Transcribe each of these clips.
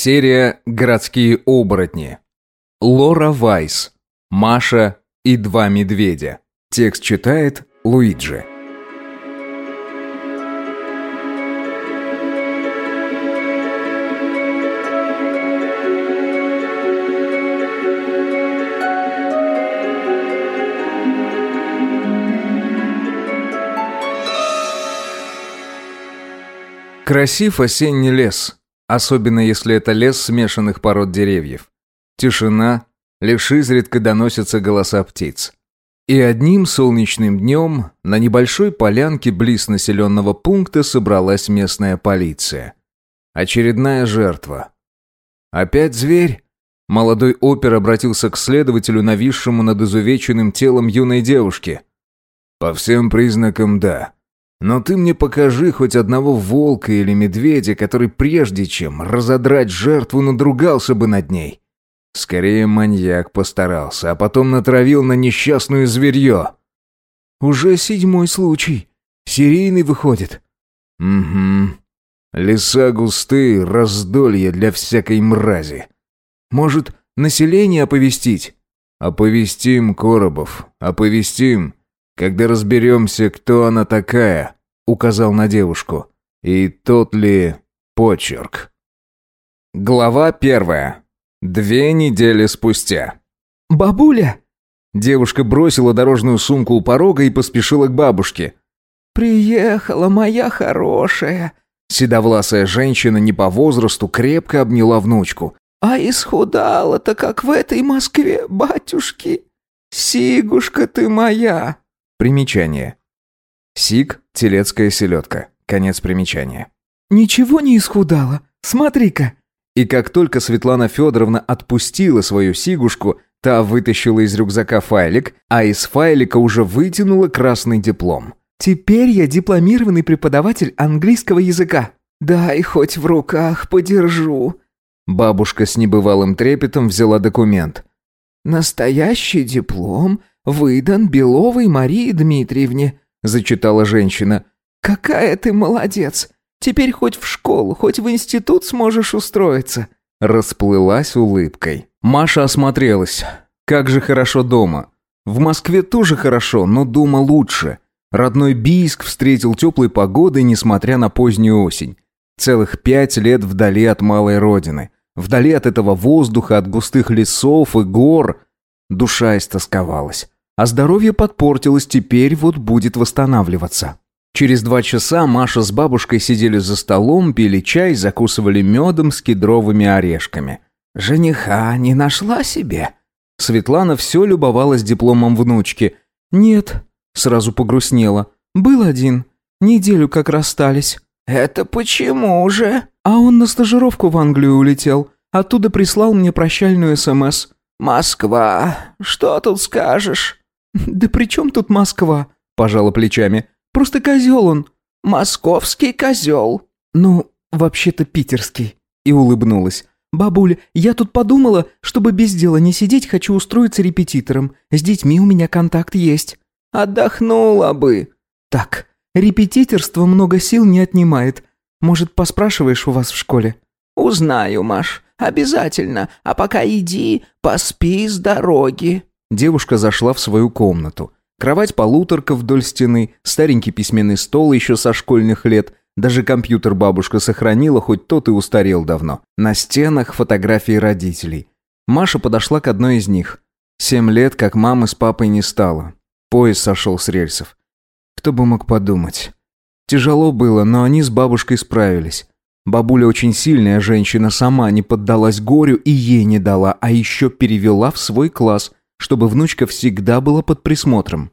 Серия «Городские оборотни». Лора Вайс. Маша и два медведя. Текст читает Луиджи. Красив осенний лес, особенно если это лес смешанных пород деревьев. Тишина, лишь изредка доносятся голоса птиц. И одним солнечным днем на небольшой полянке близ населенного пункта собралась местная полиция. Очередная жертва. Опять зверь? Молодой опер обратился к следователю, нависшему над изувеченным телом юной девушки. «По всем признакам, да. Но ты мне покажи хоть одного волка или медведя, который прежде чем разодрать жертву, надругался бы над ней. Скорее маньяк постарался, а потом натравил на несчастную зверье. Уже седьмой случай. Серийный выходит. Угу. Леса густые, раздолье для всякой мрази. Может, население оповестить? Оповестим, Коробов, оповестим. Когда разберемся, кто она такая, указал на девушку. И тот ли почерк. Глава первая. Две недели спустя. «Бабуля!» Девушка бросила дорожную сумку у порога и поспешила к бабушке. «Приехала моя хорошая!» Седовласая женщина не по возрасту крепко обняла внучку. «А исхудала-то, как в этой Москве, батюшки! Сигушка ты моя!» Примечание. Сиг – телецкая селедка. Конец примечания. «Ничего не исхудала. Смотри-ка!» И как только Светлана Федоровна отпустила свою сигушку, та вытащила из рюкзака файлик, а из файлика уже вытянула красный диплом. «Теперь я дипломированный преподаватель английского языка. Дай хоть в руках подержу». Бабушка с небывалым трепетом взяла документ. «Настоящий диплом выдан Беловой Марии Дмитриевне», зачитала женщина. «Какая ты молодец! Теперь хоть в школу, хоть в институт сможешь устроиться». Расплылась улыбкой. Маша осмотрелась. Как же хорошо дома. В Москве тоже хорошо, но дома лучше. Родной Бийск встретил теплой погодой, несмотря на позднюю осень. Целых пять лет вдали от малой родины. Вдали от этого воздуха, от густых лесов и гор. Душа истосковалась. А здоровье подпортилось, теперь вот будет восстанавливаться. Через два часа Маша с бабушкой сидели за столом, пили чай, закусывали медом с кедровыми орешками. «Жениха не нашла себе?» Светлана все любовалась дипломом внучки. «Нет», сразу погрустнела. «Был один. Неделю как расстались». «Это почему же?» «А он на стажировку в Англию улетел. Оттуда прислал мне прощальную СМС». «Москва. Что тут скажешь?» «Да при чем тут Москва?» – пожала плечами. Просто козел он. Московский козел. Ну, вообще-то питерский. И улыбнулась. «Бабуль, я тут подумала, чтобы без дела не сидеть, хочу устроиться репетитором. С детьми у меня контакт есть». «Отдохнула бы». «Так, репетиторство много сил не отнимает. Может, поспрашиваешь у вас в школе?» «Узнаю, Маш, обязательно. А пока иди, поспи с дороги». Девушка зашла в свою комнату. Кровать-полуторка вдоль стены, старенький письменный стол еще со школьных лет, даже компьютер бабушка сохранила, хоть тот и устарел давно. На стенах фотографии родителей. Маша подошла к одной из них. Семь лет, как мамы с папой не стало. Поезд сошел с рельсов. Кто бы мог подумать. Тяжело было, но они с бабушкой справились. Бабуля очень сильная женщина, сама не поддалась горю и ей не дала, а еще перевела в свой класс – чтобы внучка всегда была под присмотром.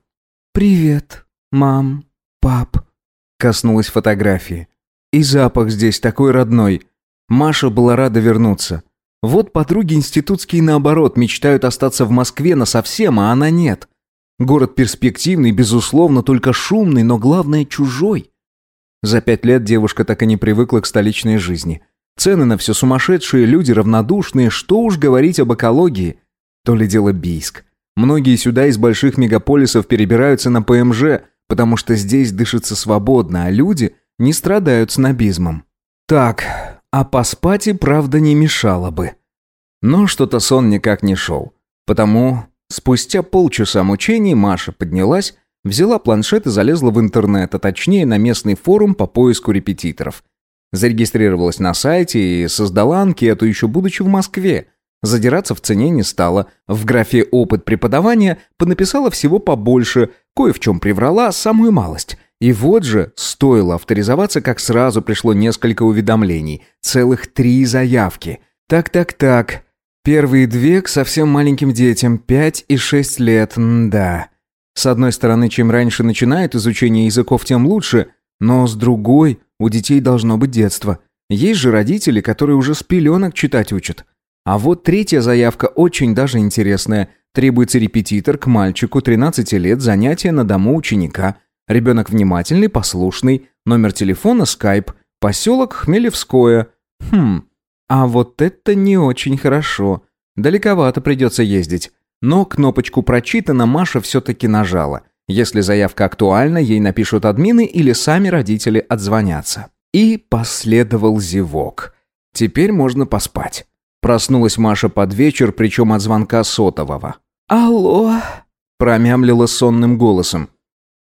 «Привет, мам, пап», — коснулась фотографии. И запах здесь такой родной. Маша была рада вернуться. Вот подруги институтские наоборот мечтают остаться в Москве на совсем, а она нет. Город перспективный, безусловно, только шумный, но главное чужой. За пять лет девушка так и не привыкла к столичной жизни. Цены на все сумасшедшие, люди равнодушные, что уж говорить об экологии. То ли дело Бийск. Многие сюда из больших мегаполисов перебираются на ПМЖ, потому что здесь дышится свободно, а люди не страдают снобизмом. Так, А поспать и правда не мешало бы. Но что-то сон никак не шел. Потому спустя полчаса мучений Маша поднялась, взяла планшет и залезла в интернет, а точнее на местный форум по поиску репетиторов. Зарегистрировалась на сайте и создала анкету, еще будучи в Москве. Задираться в цене не стала. В графе «Опыт преподавания» понаписала всего побольше, кое в чем приврала самую малость. И вот же, стоило авторизоваться, как сразу пришло несколько уведомлений. Целых три заявки. Так-так-так. Первые две к совсем маленьким детям, пять и шесть лет, да. С одной стороны, чем раньше начинает изучение языков, тем лучше, но с другой, у детей должно быть детство. Есть же родители, которые уже с пеленок читать учат. А вот третья заявка очень даже интересная. Требуется репетитор к мальчику 13 лет, занятия на дому ученика – Ребенок внимательный, послушный, номер телефона, скайп, поселок Хмелевское. Хм, а вот это не очень хорошо. Далековато придется ездить. Но кнопочку «Прочитано» Маша все-таки нажала. Если заявка актуальна, ей напишут админы или сами родители отзвонятся. И последовал зевок. Теперь можно поспать. Проснулась Маша под вечер, причем от звонка сотового. «Алло?» Промямлила сонным голосом.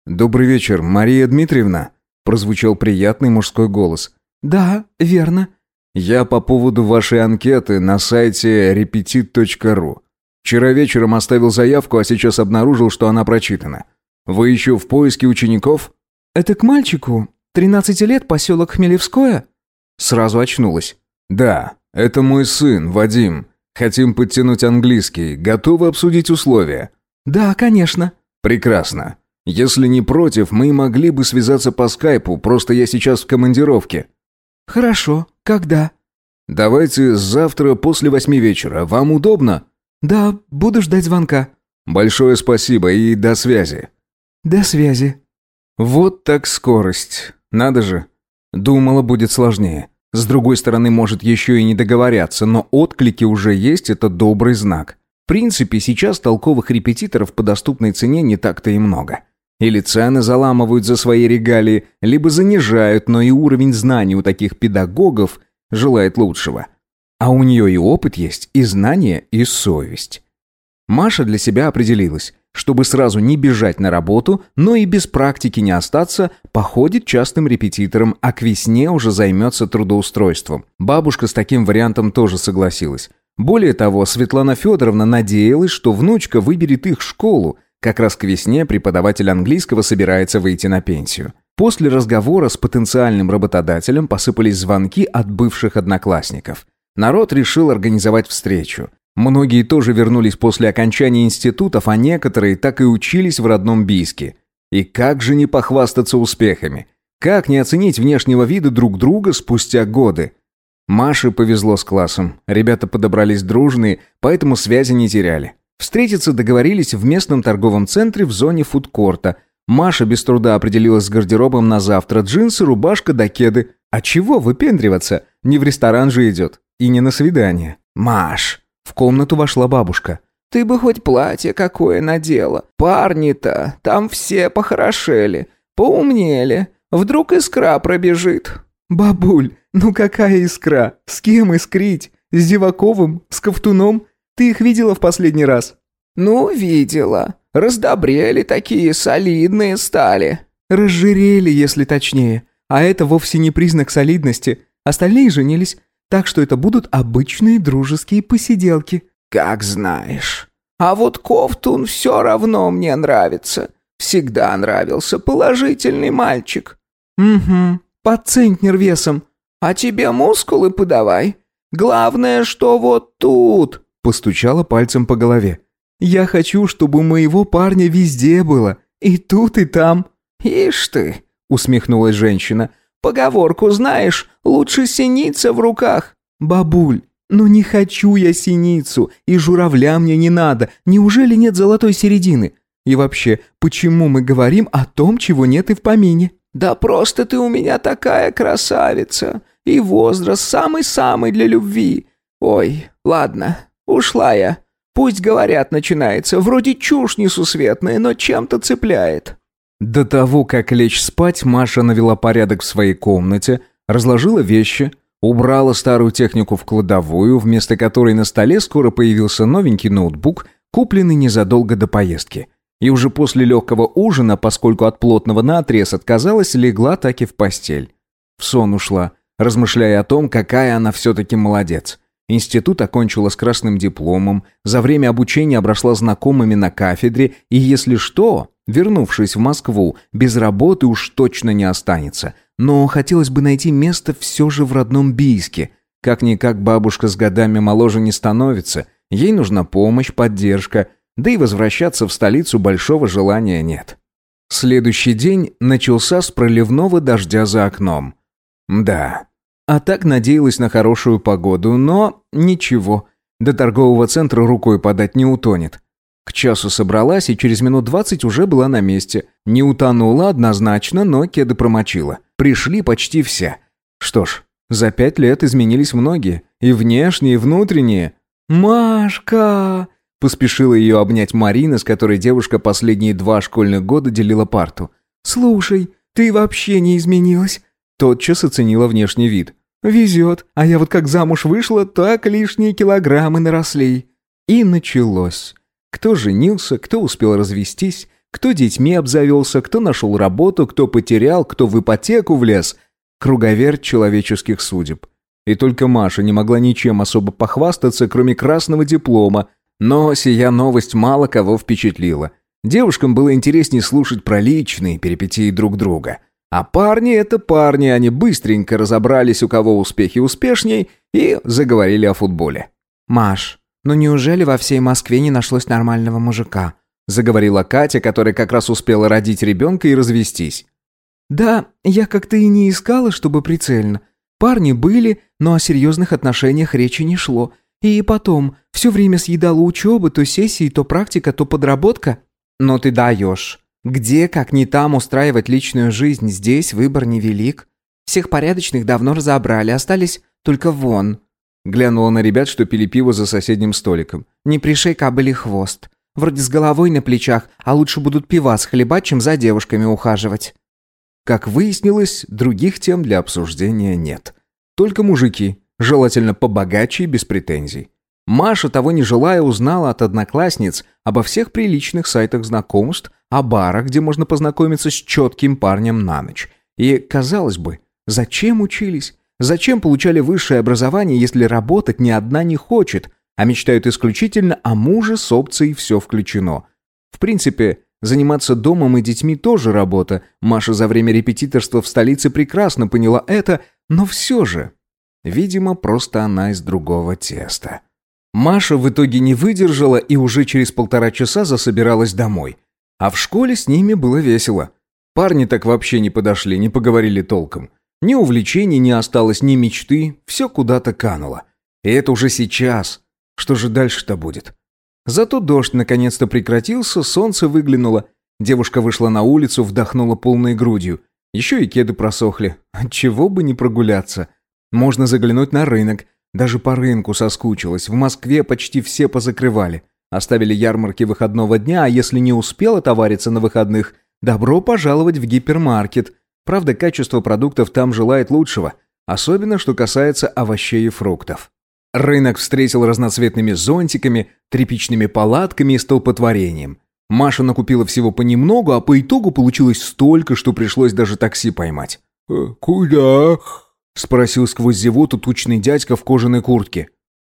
«Добрый вечер, Мария Дмитриевна», – прозвучал приятный мужской голос. «Да, верно». «Я по поводу вашей анкеты на сайте repetit.ru. Вчера вечером оставил заявку, а сейчас обнаружил, что она прочитана. Вы еще в поиске учеников?» «Это к мальчику? 13 лет, поселок Хмелевское?» Сразу очнулась. «Да, это мой сын, Вадим. Хотим подтянуть английский. Готовы обсудить условия?» «Да, конечно». «Прекрасно. Если не против, мы могли бы связаться по скайпу, просто я сейчас в командировке». «Хорошо. Когда?» «Давайте завтра после восьми вечера. Вам удобно?» «Да, буду ждать звонка». «Большое спасибо и до связи». «До связи». Вот так скорость. Надо же. Думала, будет сложнее. С другой стороны, может еще и не договорятся, но отклики уже есть, это добрый знак. В принципе, сейчас толковых репетиторов по доступной цене не так-то и много. Или цены заламывают за свои регалии, либо занижают, но и уровень знаний у таких педагогов желает лучшего. А у нее и опыт есть, и знания, и совесть. Маша для себя определилась, чтобы сразу не бежать на работу, но и без практики не остаться, походит частым репетитором, а к весне уже займется трудоустройством. Бабушка с таким вариантом тоже согласилась. Более того, Светлана Федоровна надеялась, что внучка выберет их школу, как раз к весне преподаватель английского собирается выйти на пенсию. После разговора с потенциальным работодателем посыпались звонки от бывших одноклассников. Народ решил организовать встречу. Многие тоже вернулись после окончания институтов, а некоторые так и учились в родном Бийске. И как же не похвастаться успехами? Как не оценить внешнего вида друг друга спустя годы? Маше повезло с классом. Ребята подобрались дружные, поэтому связи не теряли. Встретиться договорились в местном торговом центре в зоне фудкорта. Маша без труда определилась с гардеробом на завтра. Джинсы, рубашка да кеды. А чего выпендриваться? Не в ресторан же идет. И не на свидание. «Маш!» В комнату вошла бабушка. «Ты бы хоть платье какое надела. Парни-то там все похорошели, поумнели. Вдруг искра пробежит». «Бабуль, ну какая искра? С кем искрить? С Зеваковым? С Ковтуном? Ты их видела в последний раз?» «Ну, видела. Раздобрели такие, солидные стали». «Разжирели, если точнее. А это вовсе не признак солидности. Остальные женились, так что это будут обычные дружеские посиделки». «Как знаешь. А вот Ковтун все равно мне нравится. Всегда нравился положительный мальчик». «Угу, под центнер весом». «А тебе мускулы подавай. Главное, что вот тут». Постучала пальцем по голове. «Я хочу, чтобы у моего парня везде было. И тут, и там». «Ишь ты!» — усмехнулась женщина. «Поговорку знаешь, лучше синица в руках». «Бабуль, ну не хочу я синицу, и журавля мне не надо. Неужели нет золотой середины? И вообще, почему мы говорим о том, чего нет и в помине?» «Да просто ты у меня такая красавица, и возраст самый-самый для любви. Ой, ладно, Ушла я. Пусть говорят, начинается. Вроде чушь несусветная, но чем-то цепляет. До того, как лечь спать, Маша навела порядок в своей комнате, разложила вещи, убрала старую технику в кладовую, вместо которой на столе скоро появился новенький ноутбук, купленный незадолго до поездки. И уже после легкого ужина, поскольку от плотного наотрез отказалась, легла так и в постель. В сон ушла, размышляя о том, какая она все-таки молодец. Институт окончила с красным дипломом, за время обучения обросла знакомыми на кафедре, и если что, вернувшись в Москву, без работы уж точно не останется. Но хотелось бы найти место все же в родном Бийске. Как-никак бабушка с годами моложе не становится, ей нужна помощь, поддержка, да и возвращаться в столицу большого желания нет. Следующий день начался с проливного дождя за окном. Да, а так надеялась на хорошую погоду, но ничего. До торгового центра рукой подать не утонет. К часу собралась и через минут двадцать уже была на месте. Не утонула однозначно, но кеды промочила. Пришли почти все. Что ж, за пять лет изменились многие. И внешние, и внутренние. «Машка!» Поспешила ее обнять Марина, с которой девушка последние два школьных года делила парту. «Слушай, ты вообще не изменилась. Тотчас оценила внешний вид. «Везет, а я вот как замуж вышла, так лишние килограммы наросли». И началось. Кто женился, кто успел развестись, кто детьми обзавелся, кто нашел работу, кто потерял, кто в ипотеку влез. Круговерть человеческих судеб. И только Маша не могла ничем особо похвастаться, кроме красного диплома, но сия новость мало кого впечатлила. Девушкам было интереснее слушать про личные перипетии друг друга. А парни — это парни, они быстренько разобрались, у кого успехи успешней, и заговорили о футболе. «Маш, ну неужели во всей Москве не нашлось нормального мужика?» заговорила Катя, которая как раз успела родить ребенка и развестись. «Да, я как-то и не искала, чтобы прицельно. Парни были, но о серьезных отношениях речи не шло. И потом, все время съедала учеба, то сессии, то практика, то подработка». «Но ты даешь. Где, как не там, устраивать личную жизнь? Здесь выбор невелик. Всех порядочных давно разобрали, остались только вон. Глянула на ребят, что пили пиво за соседним столиком. Не пришей кобыли хвост. Вроде с головой на плечах, а лучше будут пива схлебать, чем за девушками ухаживать. Как выяснилось, других тем для обсуждения нет. Только мужики, желательно побогаче и без претензий. Маша, того не желая, узнала от одноклассниц обо всех приличных сайтах знакомств, о барах, где можно познакомиться с четким парнем на ночь. И, казалось бы, зачем учились? Зачем получали высшее образование, если работать ни одна не хочет, а мечтают исключительно о муже с опцией «все включено»? В принципе, заниматься домом и детьми тоже работа. Маша за время репетиторства в столице прекрасно поняла это, но все же... Видимо, просто она из другого теста. Маша в итоге не выдержала и уже через полтора часа засобиралась домой. А в школе с ними было весело. Парни так вообще не подошли, не поговорили толком. Ни увлечений не осталось, ни мечты, все куда-то кануло. И это уже сейчас. Что же дальше-то будет? Зато дождь наконец-то прекратился, солнце выглянуло. Девушка вышла на улицу, вдохнула полной грудью. Еще и кеды просохли. Чего бы не прогуляться. Можно заглянуть на рынок. Даже по рынку соскучилась. В Москве почти все позакрывали. Оставили ярмарки выходного дня, а если не успела товариться на выходных, добро пожаловать в гипермаркет. Правда, качество продуктов там желает лучшего, особенно что касается овощей и фруктов. Рынок встретил разноцветными зонтиками, тряпичными палатками и столпотворением. Маша накупила всего понемногу, а по итогу получилось столько, что пришлось даже такси поймать. «Э, «Куда?» – спросил сквозь зевоту тучный дядька в кожаной куртке.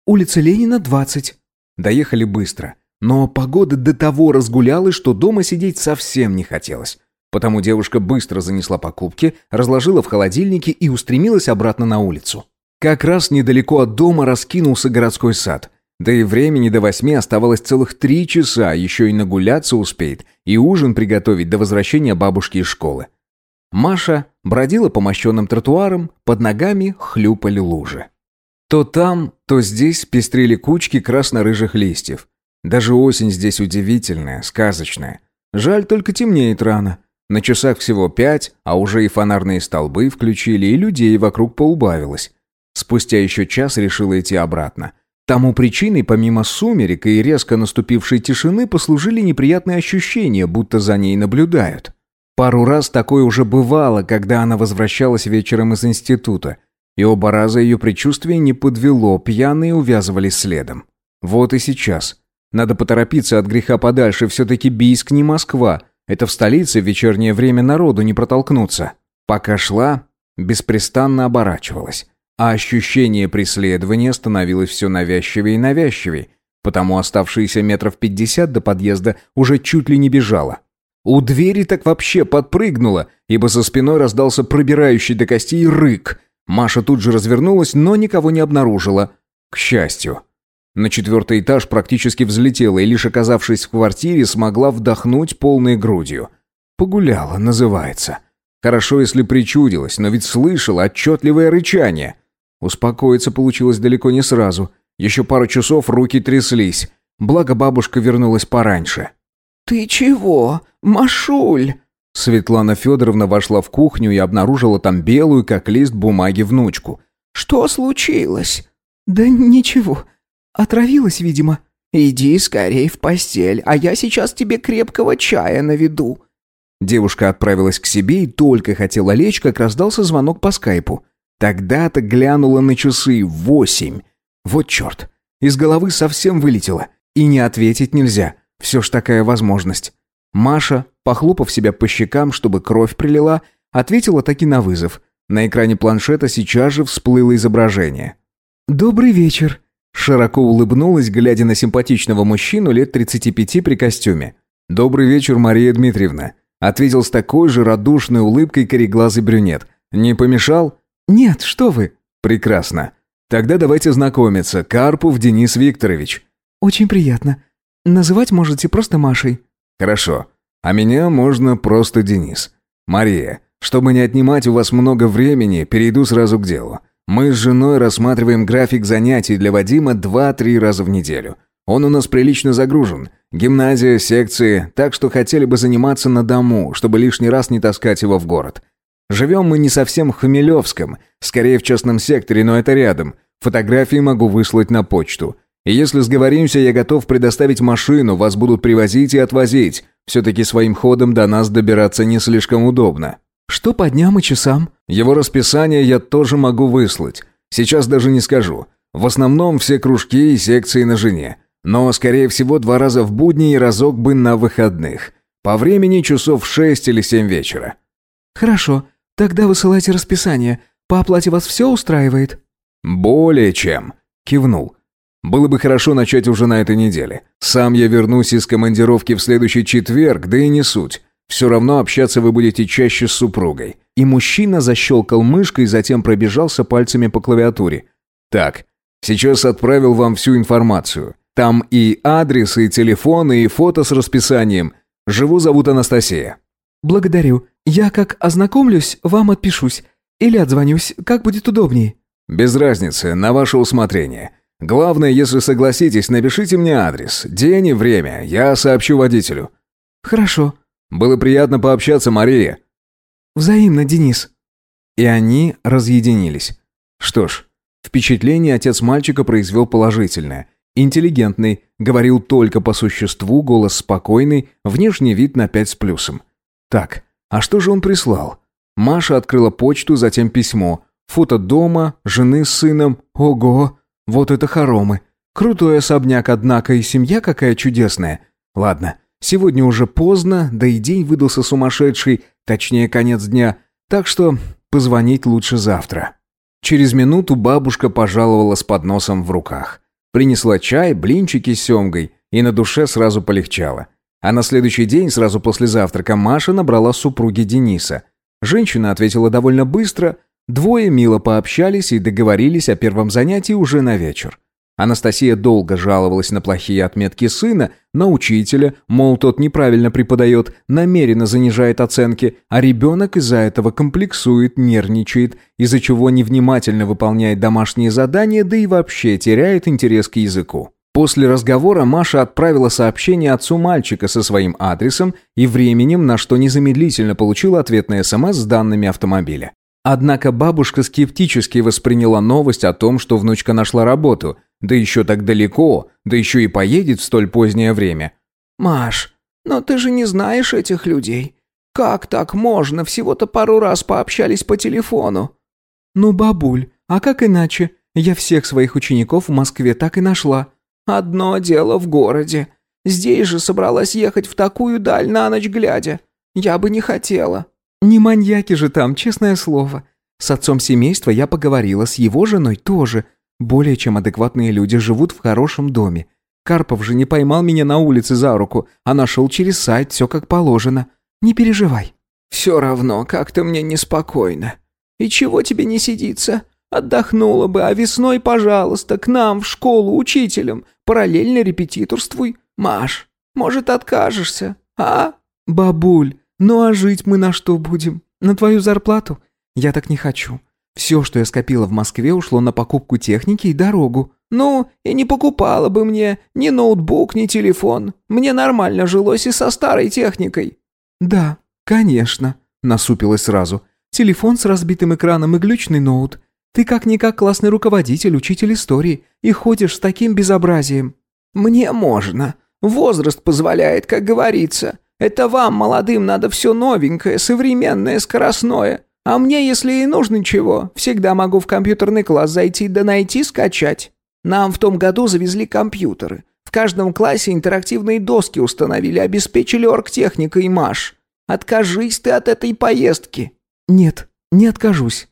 «Улица Ленина, 20». Доехали быстро. Но погода до того разгулялась, что дома сидеть совсем не хотелось. Потому девушка быстро занесла покупки, разложила в холодильнике и устремилась обратно на улицу. Как раз недалеко от дома раскинулся городской сад. Да и времени до восьми оставалось целых три часа, еще и нагуляться успеет, и ужин приготовить до возвращения бабушки из школы. Маша бродила по мощенным тротуарам, под ногами хлюпали лужи. То там, то здесь пестрили кучки красно-рыжих листьев. Даже осень здесь удивительная, сказочная. Жаль, только темнеет рано. На часах всего пять, а уже и фонарные столбы включили, и людей вокруг поубавилось. Спустя еще час решила идти обратно. Тому причиной, помимо сумерек и резко наступившей тишины, послужили неприятные ощущения, будто за ней наблюдают. Пару раз такое уже бывало, когда она возвращалась вечером из института – И оба раза ее предчувствие не подвело, пьяные увязывались следом. Вот и сейчас. Надо поторопиться от греха подальше, все-таки Бийск не Москва. Это в столице в вечернее время народу не протолкнуться. Пока шла, беспрестанно оборачивалась. А ощущение преследования становилось все навязчивее и навязчивее, потому оставшиеся метров пятьдесят до подъезда уже чуть ли не бежала. У двери так вообще подпрыгнула, ибо за спиной раздался пробирающий до костей рык. Маша тут же развернулась, но никого не обнаружила. К счастью. На четвертый этаж практически взлетела и, лишь оказавшись в квартире, смогла вдохнуть полной грудью. «Погуляла» называется. Хорошо, если причудилась, но ведь слышала отчетливое рычание. Успокоиться получилось далеко не сразу. Еще пару часов руки тряслись. Благо бабушка вернулась пораньше. «Ты чего, Машуль?» Светлана Федоровна вошла в кухню и обнаружила там белую, как лист бумаги, внучку. «Что случилось?» «Да ничего. Отравилась, видимо». «Иди скорей в постель, а я сейчас тебе крепкого чая наведу». Девушка отправилась к себе и только хотела лечь, как раздался звонок по скайпу. Тогда-то глянула на часы восемь. Вот черт, из головы совсем вылетело. И не ответить нельзя, все ж такая возможность. Маша, похлопав себя по щекам, чтобы кровь прилила, ответила таки на вызов. На экране планшета сейчас же всплыло изображение. «Добрый вечер», Широко улыбнулась, глядя на симпатичного мужчину лет 35 при костюме. «Добрый вечер, Мария Дмитриевна», — ответил с такой же радушной улыбкой кореглазый брюнет. «Не помешал?» «Нет, что вы». «Прекрасно. Тогда давайте знакомиться. Карпов Денис Викторович». «Очень приятно. Называть можете просто Машей». «Хорошо. А меня можно просто Денис. Мария, чтобы не отнимать у вас много времени, перейду сразу к делу. Мы с женой рассматриваем график занятий для Вадима 2-3 раза в неделю. Он у нас прилично загружен. Гимназия, секции, так что хотели бы заниматься на дому, чтобы лишний раз не таскать его в город. Живем мы не совсем в Хмелевском, скорее в частном секторе, но это рядом. Фотографии могу выслать на почту. И если сговоримся, я готов предоставить машину, вас будут привозить и отвозить. Все-таки своим ходом до нас добираться не слишком удобно. Что по дням и часам? Его расписание я тоже могу выслать. Сейчас даже не скажу. В основном все кружки и секции на жене. Но, скорее всего, два раза в будни и разок бы на выходных. По времени часов шесть или семь вечера. Хорошо. Тогда высылайте расписание. По оплате вас все устраивает? Более чем. Кивнул. Было бы хорошо начать уже на этой неделе. Сам я вернусь из командировки в следующий четверг, да и не суть. Все равно общаться вы будете чаще с супругой». И мужчина защелкал мышкой, затем пробежался пальцами по клавиатуре. «Так, сейчас отправил вам всю информацию. Там и адрес, и телефон, и фото с расписанием. Живу зовут Анастасия». «Благодарю. Я как ознакомлюсь, вам отпишусь. Или отзвонюсь, как будет удобнее». «Без разницы, на ваше усмотрение. Главное, если согласитесь, напишите мне адрес, день и время, я сообщу водителю». «Хорошо», было приятно пообщаться, Мария». «Взаимно, Денис». И они разъединились. Что ж, впечатление отец мальчика произвел положительное. Интеллигентный, говорил только по существу, голос спокойный, внешний вид на пять с плюсом. Так, а что же он прислал? Маша открыла почту, затем письмо. Фото дома, жены с сыном. Ого, вот это хоромы. Крутой особняк, однако, и семья какая чудесная. Ладно, Сегодня уже поздно, да и день выдался сумасшедший, точнее конец дня, так что позвонить лучше завтра. Через минуту бабушка пожаловала с подносом в руках. Принесла чай, блинчики с семгой, и на душе сразу полегчало. А на следующий день, сразу после завтрака, Маша набрала супруги Дениса. Женщина ответила довольно быстро, двое мило пообщались и договорились о первом занятии уже на вечер. Анастасия долго жаловалась на плохие отметки сына, на учителя, мол, тот неправильно преподает, намеренно занижает оценки, а ребенок из-за этого комплексует, нервничает, из-за чего невнимательно выполняет домашние задания, да и вообще теряет интерес к языку. После разговора Маша отправила сообщение отцу мальчика со своим адресом и временем, на что незамедлительно получила ответный СМС с данными автомобиля. Однако бабушка скептически восприняла новость о том, что внучка нашла работу – да еще так далеко, да еще и поедет в столь позднее время. «Маш, но ты же не знаешь этих людей. Как так можно? Всего-то пару раз пообщались по телефону». «Ну, бабуль, А как иначе? Я всех своих учеников в Москве так и нашла. Одно дело в городе. Здесь же собралась ехать в такую даль на ночь глядя. Я бы не хотела. Не маньяки же там, честное слово. С отцом семейства я поговорила, с его женой тоже. Более чем адекватные люди живут в хорошем доме. Карпов же не поймал меня на улице за руку, а нашел через сайт все как положено. Не переживай». «Все равно как-то мне неспокойно. И чего тебе не сидится? Отдохнула бы, а весной, пожалуйста, к нам в школу учителем. Параллельно репетиторствуй. Маш, может, откажешься, а?» «Бабуль, ну а жить мы на что будем? На твою зарплату? Я так не хочу. Все, что я скопила в Москве, ушло на покупку техники и дорогу. Ну, и не покупала бы мне ни ноутбук, ни телефон. Мне нормально жилось и со старой техникой». «Да, конечно», — насупилась сразу. «Телефон с разбитым экраном и глючный ноут. Ты как-никак классный руководитель, учитель истории, и ходишь с таким безобразием». «Мне можно. Возраст позволяет, как говорится. Это вам, молодым, надо все новенькое, современное, скоростное. А мне, если и нужно чего, всегда могу в компьютерный класс зайти да найти, скачать. Нам в том году завезли компьютеры. В каждом классе интерактивные доски установили, обеспечили оргтехникой МАШ. Откажись ты от этой поездки». «Нет, не откажусь».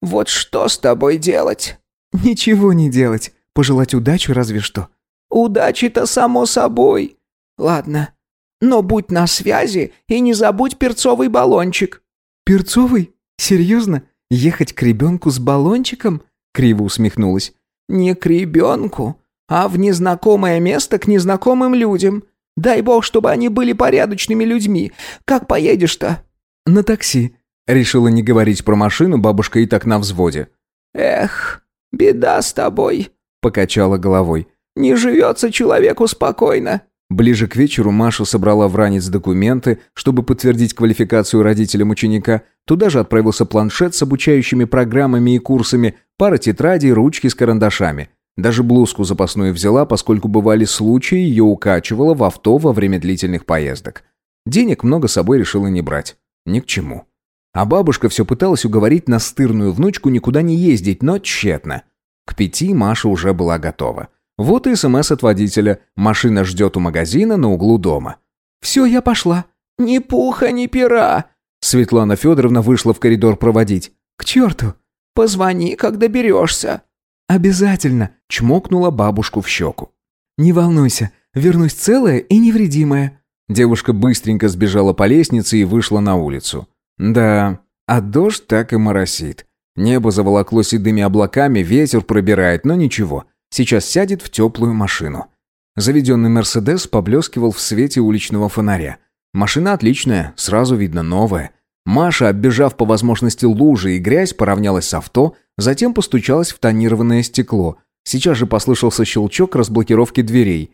«Вот что с тобой делать?» «Ничего не делать. Пожелать удачи разве что». «Удачи-то само собой. Ладно, но будь на связи и не забудь перцовый баллончик». «Перцовый? Серьезно? Ехать к ребенку с баллончиком?» Криво усмехнулась. «Не к ребенку, а в незнакомое место к незнакомым людям. Дай бог, чтобы они были порядочными людьми. Как поедешь-то?» «На такси». Решила не говорить про машину, бабушка и так на взводе. «Эх, беда с тобой», — покачала головой. «Не живется человеку спокойно». Ближе к вечеру Маша собрала в ранец документы, чтобы подтвердить квалификацию родителям ученика. Туда же отправился планшет с обучающими программами и курсами, пара тетрадей, ручки с карандашами. Даже блузку запасную взяла, поскольку бывали случаи, ее укачивало в авто во время длительных поездок. Денег много с собой решила не брать. Ни к чему. А бабушка все пыталась уговорить настырную внучку никуда не ездить, но тщетно. К пяти Маша уже была готова. Вот и СМС от водителя. Машина ждет у магазина на углу дома. «Все, я пошла. Ни пуха, ни пера». Светлана Федоровна вышла в коридор проводить. «К черту!» «Позвони, как доберешься». «Обязательно!» – чмокнула бабушку в щеку. «Не волнуйся, вернусь целая и невредимая». Девушка быстренько сбежала по лестнице и вышла на улицу. Да, а дождь так и моросит. Небо заволокло седыми облаками, ветер пробирает, но ничего – Сейчас сядет в теплую машину. Заведенный «Мерседес» поблескивал в свете уличного фонаря. Машина отличная, сразу видно новая. Маша, оббежав по возможности лужи и грязь, поравнялась с авто, затем постучалась в тонированное стекло. Сейчас же послышался щелчок разблокировки дверей.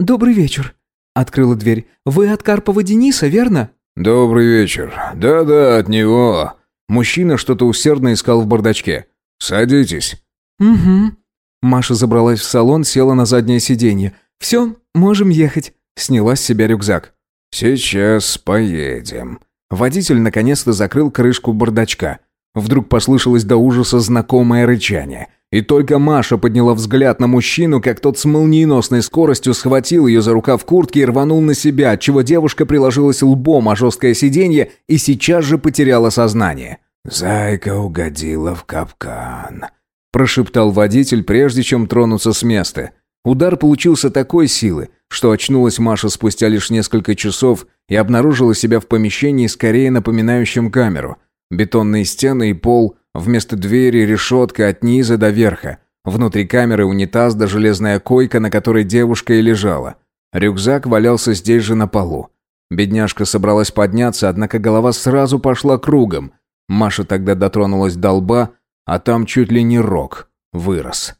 «Добрый вечер», — открыла дверь. «Вы от Карпова Дениса, верно?» «Добрый вечер. Да-да, от него». Мужчина что-то усердно искал в бардачке. «Садитесь». «Угу», Маша забралась в салон, села на заднее сиденье. «Все, можем ехать». Сняла с себя рюкзак. «Сейчас поедем». Водитель наконец-то закрыл крышку бардачка. Вдруг послышалось до ужаса знакомое рычание. И только Маша подняла взгляд на мужчину, как тот с молниеносной скоростью схватил ее за рукав куртки и рванул на себя, отчего девушка приложилась лбом о жесткое сиденье и сейчас же потеряла сознание. «Зайка угодила в капкан», прошептал водитель, прежде чем тронуться с места. Удар получился такой силы, что очнулась Маша спустя лишь несколько часов и обнаружила себя в помещении, скорее напоминающем камеру. Бетонные стены и пол, вместо двери решетка от низа до верха. Внутри камеры унитаз да железная койка, на которой девушка и лежала. Рюкзак валялся здесь же на полу. Бедняжка собралась подняться, однако голова сразу пошла кругом. Маша тогда дотронулась до лба, а там чуть ли не рог вырос.